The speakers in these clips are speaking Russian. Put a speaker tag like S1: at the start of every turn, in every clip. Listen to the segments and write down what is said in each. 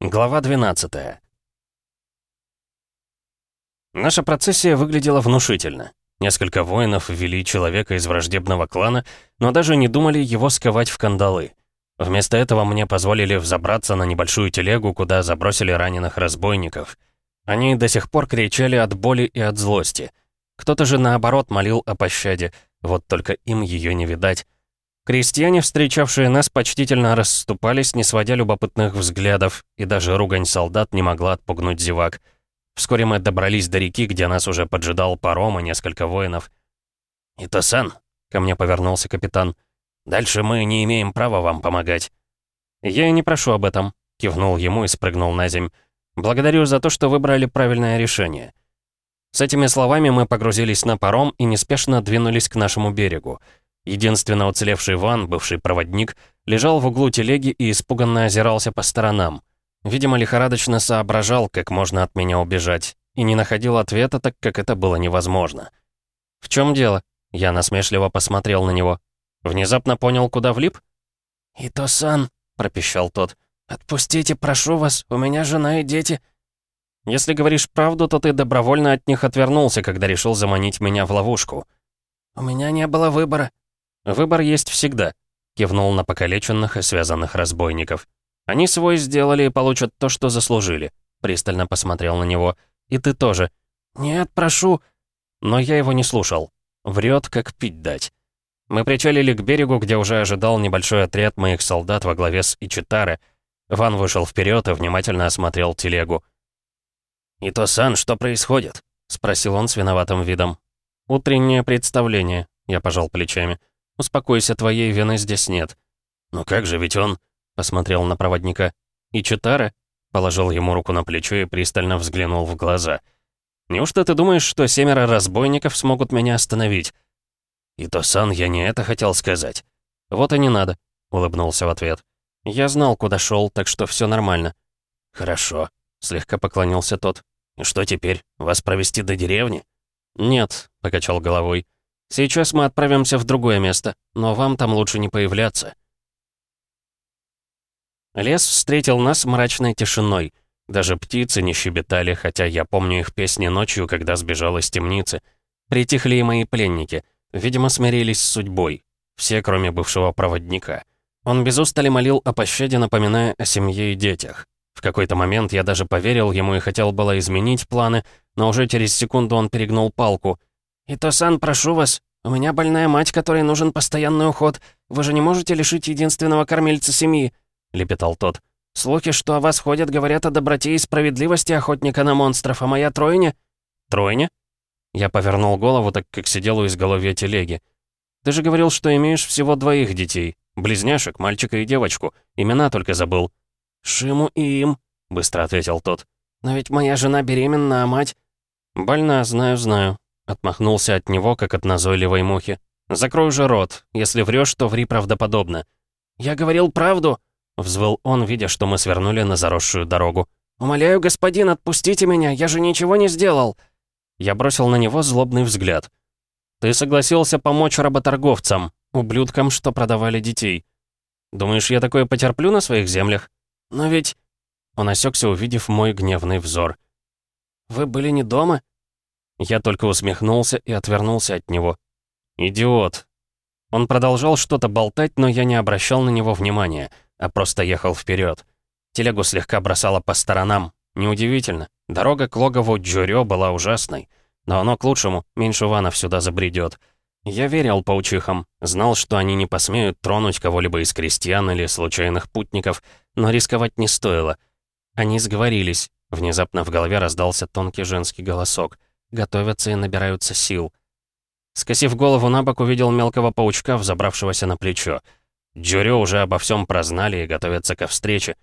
S1: Глава 12 Наша процессия выглядела внушительно. Несколько воинов ввели человека из враждебного клана, но даже не думали его сковать в кандалы. Вместо этого мне позволили взобраться на небольшую телегу, куда забросили раненых разбойников. Они до сих пор кричали от боли и от злости. Кто-то же наоборот молил о пощаде, вот только им ее не видать. Крестьяне, встречавшие нас, почтительно расступались, не сводя любопытных взглядов, и даже ругань солдат не могла отпугнуть зевак. Вскоре мы добрались до реки, где нас уже поджидал паром и несколько воинов. «Итасан», — ко мне повернулся капитан, — «дальше мы не имеем права вам помогать». «Я не прошу об этом», — кивнул ему и спрыгнул на земь. «Благодарю за то, что выбрали правильное решение». С этими словами мы погрузились на паром и неспешно двинулись к нашему берегу. Единственно уцелевший Ван, бывший проводник, лежал в углу телеги и испуганно озирался по сторонам. Видимо, лихорадочно соображал, как можно от меня убежать, и не находил ответа, так как это было невозможно. «В чем дело?» Я насмешливо посмотрел на него. Внезапно понял, куда влип?
S2: «Ито-сан», — пропищал тот, — «отпустите, прошу вас, у меня жена и дети».
S1: «Если говоришь правду, то ты добровольно от них отвернулся, когда решил заманить меня в ловушку».
S2: «У меня не было выбора»,
S1: «Выбор есть всегда», — кивнул на покалеченных и связанных разбойников. «Они свой сделали и получат то, что заслужили», — пристально посмотрел на него. «И ты тоже».
S2: «Нет, прошу».
S1: Но я его не слушал. Врет, как пить дать. Мы причалили к берегу, где уже ожидал небольшой отряд моих солдат во главе с Ичитары. Ван вышел вперед и внимательно осмотрел телегу. «Ито-сан, что происходит?» — спросил он с виноватым видом. «Утреннее представление», — я пожал плечами. «Успокойся, твоей вины здесь нет». «Ну как же, ведь он...» — посмотрел на проводника. «И Читара?» — положил ему руку на плечо и пристально взглянул в глаза. «Неужто ты думаешь, что семеро разбойников смогут меня остановить?» «И то, Сан, я не это хотел сказать». «Вот и не надо», — улыбнулся в ответ. «Я знал, куда шел, так что все нормально». «Хорошо», — слегка поклонился тот. «И что теперь, вас провести до деревни?» «Нет», — покачал головой. Сейчас мы отправимся в другое место, но вам там лучше не появляться». Лес встретил нас мрачной тишиной. Даже птицы не щебетали, хотя я помню их песни ночью, когда сбежал из темницы. Притихли и мои пленники. Видимо, смирились с судьбой. Все, кроме бывшего проводника. Он без устали молил о пощаде, напоминая о семье и детях. В какой-то момент я даже поверил ему и хотел было изменить планы, но уже через секунду он перегнул палку.
S2: «Ито-сан, прошу вас, у меня больная мать, которой нужен постоянный уход. Вы же не можете лишить единственного кормильца семьи», — лепетал тот. «Слухи, что о вас ходят, говорят о доброте и справедливости охотника на монстров, а моя тройня...»
S1: «Тройня?» Я повернул голову, так как сидел у изголовья телеги. «Ты же говорил, что имеешь всего двоих детей. Близняшек, мальчика и девочку. Имена только забыл».
S2: «Шиму и им», — быстро ответил тот. «Но ведь моя жена беременна, а мать...»
S1: «Больна, знаю-знаю», Отмахнулся от него, как от назойливой мухи. «Закрой же рот. Если врешь, то ври правдоподобно».
S2: «Я говорил правду!»
S1: Взвыл он, видя, что мы свернули на заросшую дорогу.
S2: «Умоляю, господин, отпустите меня, я же ничего не сделал!»
S1: Я бросил на него злобный взгляд. «Ты согласился помочь работорговцам, ублюдкам, что продавали детей. Думаешь, я такое потерплю на своих землях?
S2: Но ведь...»
S1: Он осекся, увидев мой гневный взор.
S2: «Вы были не дома?»
S1: Я только усмехнулся и отвернулся от него. «Идиот!» Он продолжал что-то болтать, но я не обращал на него внимания, а просто ехал вперед. Телегу слегка бросало по сторонам. Неудивительно. Дорога к логову Джурё была ужасной. Но оно к лучшему, меньше ванов сюда забредет. Я верил паучихам, знал, что они не посмеют тронуть кого-либо из крестьян или случайных путников, но рисковать не стоило. Они сговорились. Внезапно в голове раздался тонкий женский голосок готовятся и набираются сил. Скосив голову на бок, увидел мелкого паучка, взобравшегося на плечо. Джурё уже обо всем прознали и готовятся ко встрече.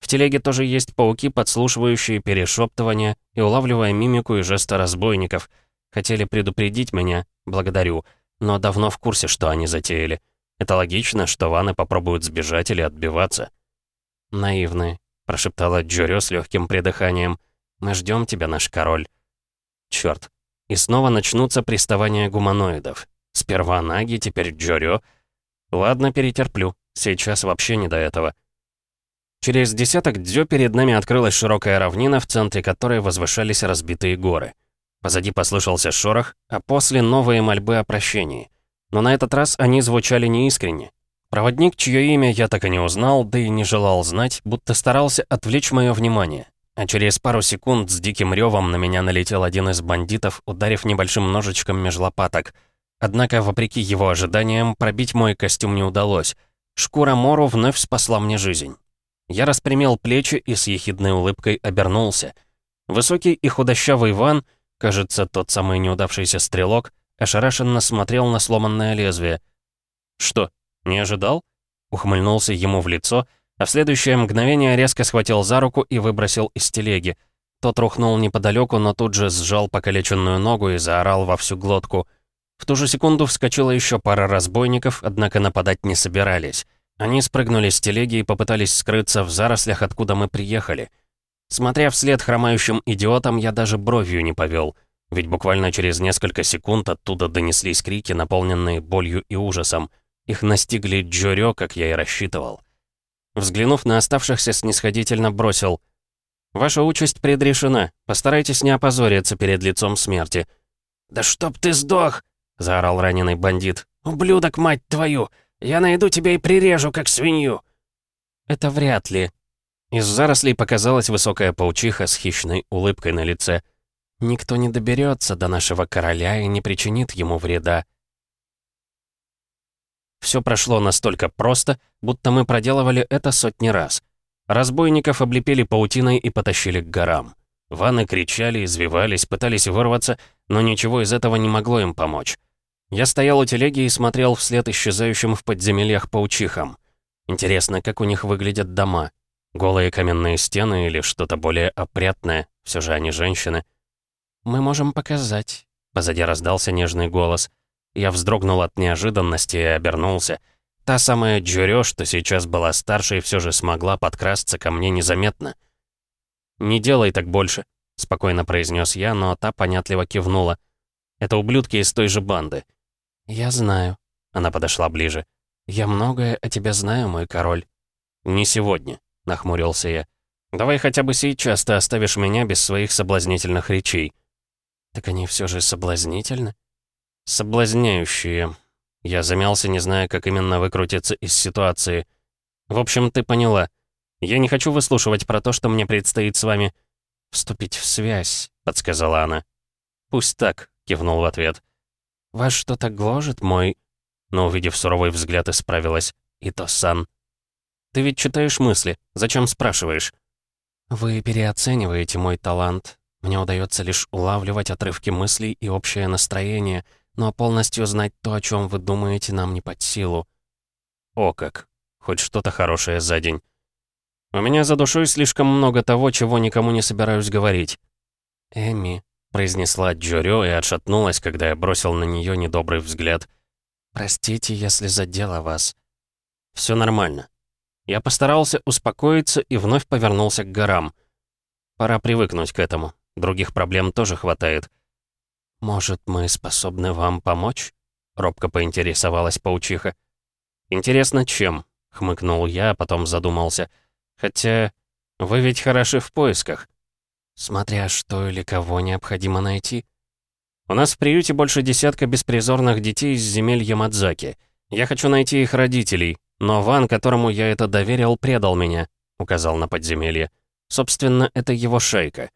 S1: В телеге тоже есть пауки, подслушивающие перешептывания и улавливая мимику и жесты разбойников. Хотели предупредить меня, благодарю, но давно в курсе, что они затеяли. Это логично, что ваны попробуют сбежать или отбиваться. «Наивные», — прошептала Джурё с легким придыханием. «Мы ждем тебя, наш король». Черт. И снова начнутся приставания гуманоидов. Сперва Наги, теперь Джорё. Ладно, перетерплю. Сейчас вообще не до этого. Через десяток дзё перед нами открылась широкая равнина, в центре которой возвышались разбитые горы. Позади послышался шорох, а после новые мольбы о прощении. Но на этот раз они звучали неискренне. Проводник, чье имя я так и не узнал, да и не желал знать, будто старался отвлечь мое внимание. А через пару секунд с диким ревом на меня налетел один из бандитов, ударив небольшим ножичком меж лопаток. Однако, вопреки его ожиданиям, пробить мой костюм не удалось. Шкура Мору вновь спасла мне жизнь. Я распрямил плечи и с ехидной улыбкой обернулся. Высокий и худощавый Иван, кажется, тот самый неудавшийся стрелок, ошарашенно смотрел на сломанное лезвие. «Что, не ожидал?» Ухмыльнулся ему в лицо, а в следующее мгновение резко схватил за руку и выбросил из телеги. Тот рухнул неподалеку, но тут же сжал покалеченную ногу и заорал во всю глотку. В ту же секунду вскочила еще пара разбойников, однако нападать не собирались. Они спрыгнули с телеги и попытались скрыться в зарослях, откуда мы приехали. Смотря вслед хромающим идиотам, я даже бровью не повел, ведь буквально через несколько секунд оттуда донеслись крики, наполненные болью и ужасом. Их настигли Джорё, как я и рассчитывал. Взглянув на оставшихся, снисходительно бросил. «Ваша участь предрешена. Постарайтесь не опозориться перед лицом смерти».
S2: «Да чтоб ты сдох!» — заорал раненый бандит. «Ублюдок, мать твою! Я найду тебя и прирежу, как свинью!»
S1: «Это вряд ли». Из зарослей показалась высокая паучиха с хищной улыбкой на лице. «Никто не доберется до нашего короля и не причинит ему вреда». Все прошло настолько просто, будто мы проделывали это сотни раз. Разбойников облепили паутиной и потащили к горам. Ваны кричали, извивались, пытались вырваться, но ничего из этого не могло им помочь. Я стоял у телеги и смотрел вслед исчезающим в подземельях паучихам. Интересно, как у них выглядят дома. Голые каменные стены или что-то более опрятное, все же они женщины. «Мы можем показать», — позади раздался нежный голос. Я вздрогнул от неожиданности и обернулся. Та самая Джурё, что сейчас была старше и все же смогла подкрасться ко мне незаметно. «Не делай так больше», — спокойно произнес я, но та понятливо кивнула. «Это ублюдки из той же банды. «Я знаю». Она подошла ближе. «Я многое о тебе знаю, мой король». «Не сегодня», — нахмурился я. «Давай хотя бы сейчас ты оставишь меня без своих соблазнительных речей». «Так они все же соблазнительны?» «Соблазняющие». Я замялся, не зная, как именно выкрутиться из ситуации. «В общем, ты поняла. Я не хочу выслушивать про то, что мне предстоит с вами...» «Вступить в связь», — подсказала она. «Пусть так», — кивнул в ответ. «Вас что-то гложет, мой...» Но, увидев суровый взгляд, исправилась. «Ито-сан». «Ты ведь читаешь мысли. Зачем спрашиваешь?» «Вы переоцениваете мой талант. Мне удается лишь улавливать отрывки мыслей и общее настроение, но полностью знать то, о чем вы думаете, нам не под силу». «О как! Хоть что-то хорошее за день». «У меня за душой слишком много того, чего никому не собираюсь говорить». «Эми, произнесла Джорё и отшатнулась, когда я бросил на нее недобрый взгляд. «Простите, если задела вас». Все нормально». Я постарался успокоиться и вновь повернулся к горам. Пора привыкнуть к этому. Других проблем тоже хватает. «Может, мы способны вам помочь?» — робко поинтересовалась паучиха. «Интересно, чем?» — хмыкнул я, а потом задумался. «Хотя вы ведь хороши в поисках». Смотря что или кого необходимо найти. У нас в приюте больше десятка беспризорных детей из земель Ямадзаки. Я хочу найти их родителей, но Ван, которому я это доверил, предал меня, указал на подземелье. Собственно, это его шейка.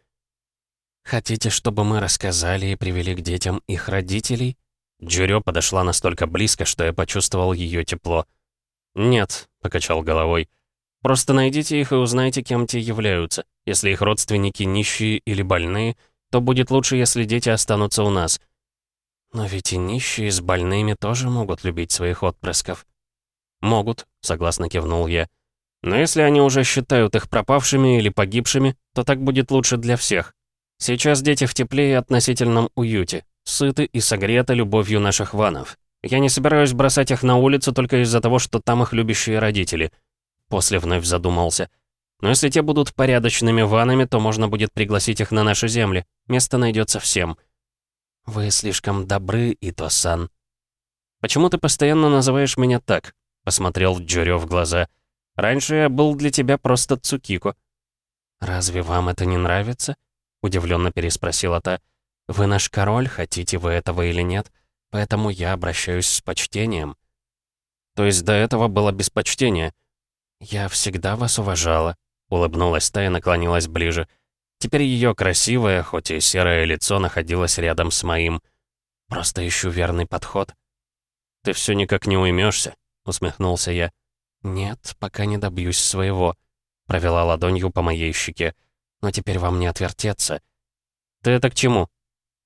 S1: Хотите, чтобы мы рассказали и привели к детям их родителей? Джурё подошла настолько близко, что я почувствовал ее тепло. «Нет», — покачал головой, — Просто найдите их и узнайте, кем те являются. Если их родственники нищие или больные, то будет лучше, если дети останутся у нас. Но ведь и нищие с больными тоже могут любить своих отпрысков. Могут, согласно кивнул я. Но если они уже считают их пропавшими или погибшими, то так будет лучше для всех. Сейчас дети в тепле и относительном уюте, сыты и согреты любовью наших ванов. Я не собираюсь бросать их на улицу только из-за того, что там их любящие родители — После вновь задумался. Но если те будут порядочными ванами, то можно будет пригласить их на наши земли. Место найдется всем. Вы слишком добры, Ито-сан. Почему ты постоянно называешь меня так? Посмотрел Джурё в глаза. Раньше я был для тебя просто Цукико».
S2: «Разве вам это не нравится?» — удивленно переспросила та. «Вы наш король, хотите вы этого или нет, поэтому я обращаюсь с почтением».
S1: «То есть до этого было без почтения?»
S2: «Я всегда вас уважала», — улыбнулась та и наклонилась ближе.
S1: Теперь ее красивое, хоть и серое лицо находилось рядом с моим.
S2: «Просто ищу верный подход».
S1: «Ты все никак не уймешься, усмехнулся я.
S2: «Нет, пока не добьюсь своего», — провела ладонью по моей щеке. «Но теперь вам не отвертеться».
S1: «Ты это к чему?»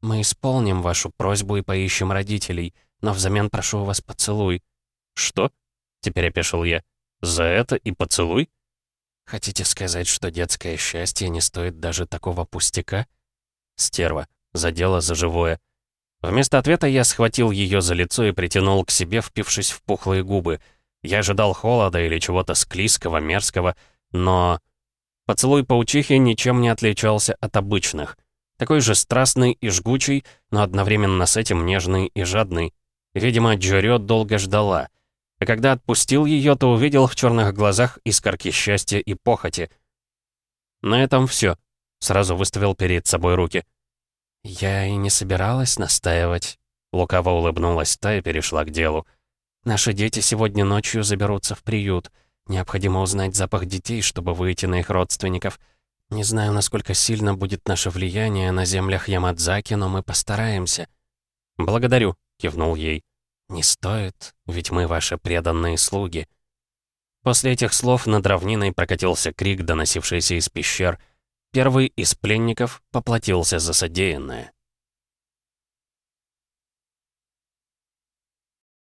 S2: «Мы исполним вашу просьбу и поищем родителей, но взамен прошу вас поцелуй».
S1: «Что?» — теперь опешил я. «За это и поцелуй?»
S2: «Хотите сказать, что детское счастье не стоит даже такого пустяка?»
S1: Стерва. Задела за живое. Вместо ответа я схватил ее за лицо и притянул к себе, впившись в пухлые губы — я ожидал холода или чего-то склизкого, мерзкого, но... Поцелуй паучихи ничем не отличался от обычных. Такой же страстный и жгучий, но одновременно с этим нежный и жадный. Видимо, Джорё долго ждала. А когда отпустил ее, то увидел в черных глазах искорки счастья и похоти. На этом все. Сразу выставил перед собой руки.
S2: «Я и не собиралась настаивать», — лукаво улыбнулась та и перешла к делу. Наши дети сегодня ночью заберутся в приют. Необходимо узнать запах детей, чтобы выйти на их родственников. Не знаю, насколько сильно будет наше влияние на землях Ямадзаки, но мы постараемся».
S1: «Благодарю», — кивнул ей.
S2: «Не стоит, ведь мы ваши преданные слуги».
S1: После этих слов над равниной прокатился крик, доносившийся из пещер. Первый из пленников поплатился за содеянное.